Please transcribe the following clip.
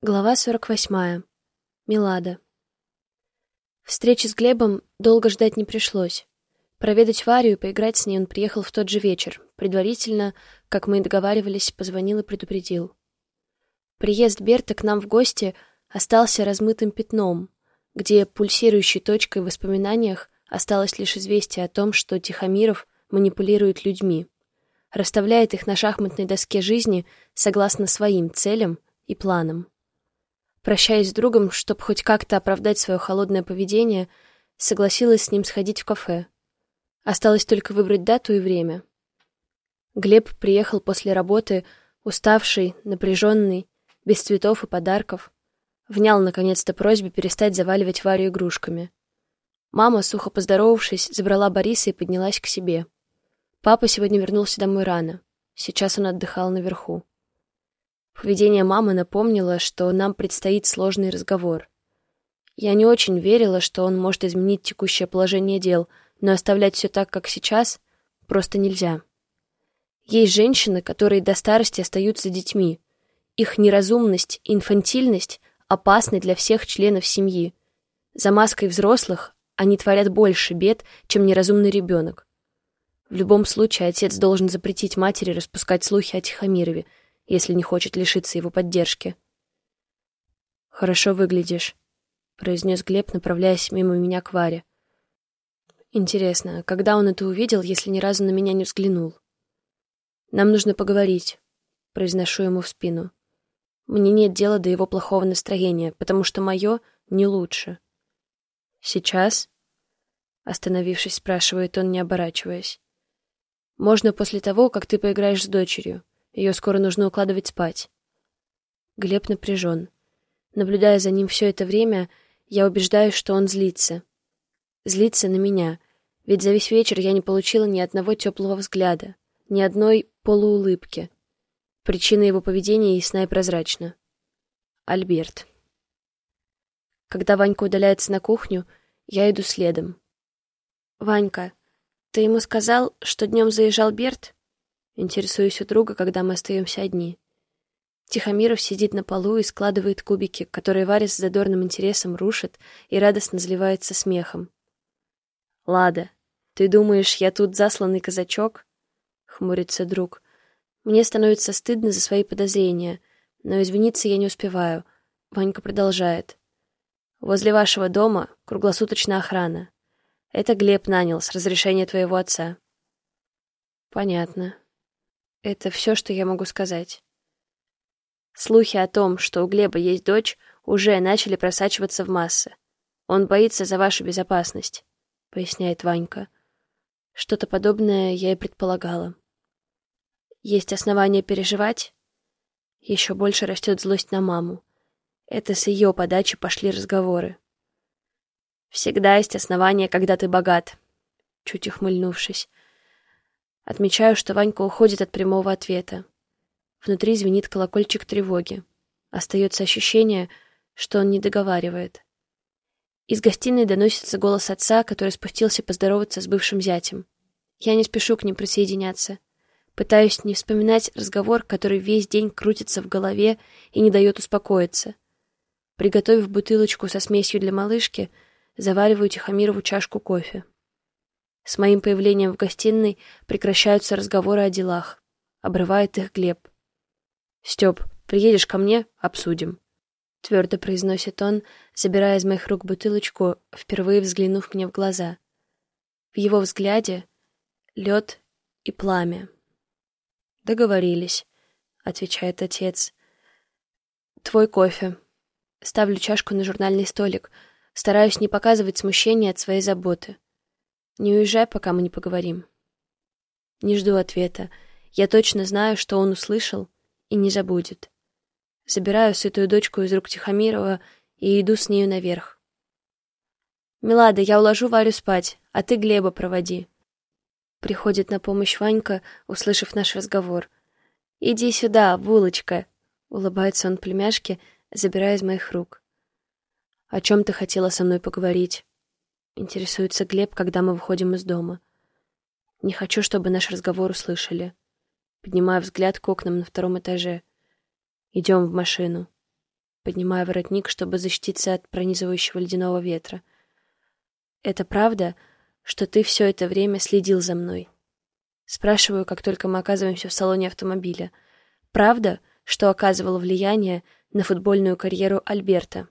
Глава 48. Милада. Встречи с Глебом долго ждать не пришлось. Проведать Варю и поиграть с ней он приехал в тот же вечер. Предварительно, как мы и договаривались, позвонил и предупредил. Приезд Берта к нам в гости остался размытым пятном, где пульсирующей точкой в воспоминаниях осталось лишь известие о том, что Тихомиров манипулирует людьми, расставляет их на шахматной доске жизни согласно своим целям и планам. Прощаясь с другом, чтобы хоть как-то оправдать свое холодное поведение, согласилась с ним сходить в кафе. Осталось только выбрать дату и время. Глеб приехал после работы, уставший, напряженный, без цветов и подарков. Внял, наконец-то, просьбе перестать заваливать Варю игрушками. Мама, сухо поздоровавшись, забрала Бориса и поднялась к себе. Папа сегодня вернулся домой рано. Сейчас он отдыхал наверху. Поведение мамы напомнило, что нам предстоит сложный разговор. Я не очень верила, что он может изменить текущее положение дел, но оставлять все так, как сейчас, просто нельзя. Есть женщины, которые до старости остаются детьми. Их неразумность инфантильность опасны для всех членов семьи. За маской взрослых они творят больше бед, чем неразумный ребенок. В любом случае, отец должен запретить матери распускать слухи о Тихомирове — если не хочет лишиться его поддержки. «Хорошо выглядишь», — произнес Глеб, направляясь мимо меня к Варе. «Интересно, когда он это увидел, если ни разу на меня не взглянул?» «Нам нужно поговорить», — произношу ему в спину. «Мне нет дела до его плохого настроения, потому что мое не лучше». «Сейчас?» — остановившись, спрашивает он, не оборачиваясь. «Можно после того, как ты поиграешь с дочерью. Ее скоро нужно укладывать спать. Глеб напряжен. Наблюдая за ним все это время, я убеждаюсь, что он злится. Злится на меня, ведь за весь вечер я не получила ни одного теплого взгляда, ни одной полуулыбки. Причина его поведения ясна и прозрачна. Альберт. Когда Ванька удаляется на кухню, я иду следом. «Ванька, ты ему сказал, что днем заезжал Берт?» Интересуюсь у друга, когда мы остаемся одни. Тихомиров сидит на полу и складывает кубики, которые Варя с задорным интересом рушит и радостно заливается смехом. «Лада, ты думаешь, я тут засланный казачок?» — хмурится друг. Мне становится стыдно за свои подозрения, но извиниться я не успеваю. Ванька продолжает. «Возле вашего дома круглосуточная охрана. Это Глеб нанял с разрешения твоего отца». «Понятно», это все, что я могу сказать. Слухи о том, что у Глеба есть дочь, уже начали просачиваться в массы. Он боится за вашу безопасность, — поясняет Ванька. Что-то подобное я и предполагала. Есть основания переживать? Еще больше растет злость на маму. Это с ее подачи пошли разговоры. Всегда есть основания, когда ты богат, чуть ухмыльнувшись. Отмечаю, что Ванька уходит от прямого ответа. Внутри звенит колокольчик тревоги. Остается ощущение, что он не договаривает. Из гостиной доносится голос отца, который спустился поздороваться с бывшим зятем. Я не спешу к ним присоединяться. Пытаюсь не вспоминать разговор, который весь день крутится в голове и не дает успокоиться. Приготовив бутылочку со смесью для малышки, завариваю Тихомирову чашку кофе. С моим появлением в гостиной прекращаются разговоры о делах. Обрывает их Глеб. «Степ, приедешь ко мне? Обсудим». Твердо произносит он, забирая из моих рук бутылочку, впервые взглянув мне в глаза. В его взгляде лед и пламя. «Договорились», — отвечает отец. «Твой кофе». Ставлю чашку на журнальный столик, стараюсь не показывать смущения от своей заботы. Не уезжай, пока мы не поговорим. Не жду ответа. Я точно знаю, что он услышал и не забудет. Забираю сытую дочку из рук Тихомирова и иду с нею наверх. «Милада, я уложу Варю спать, а ты Глеба проводи». Приходит на помощь Ванька, услышав наш разговор. «Иди сюда, булочка!» — улыбается он племяшке, забирая из моих рук. «О чем ты хотела со мной поговорить?» Интересуется Глеб, когда мы выходим из дома. Не хочу, чтобы наш разговор услышали. Поднимаю взгляд к окнам на втором этаже. Идем в машину. поднимая воротник, чтобы защититься от пронизывающего ледяного ветра. «Это правда, что ты все это время следил за мной?» Спрашиваю, как только мы оказываемся в салоне автомобиля. «Правда, что оказывал влияние на футбольную карьеру Альберта?»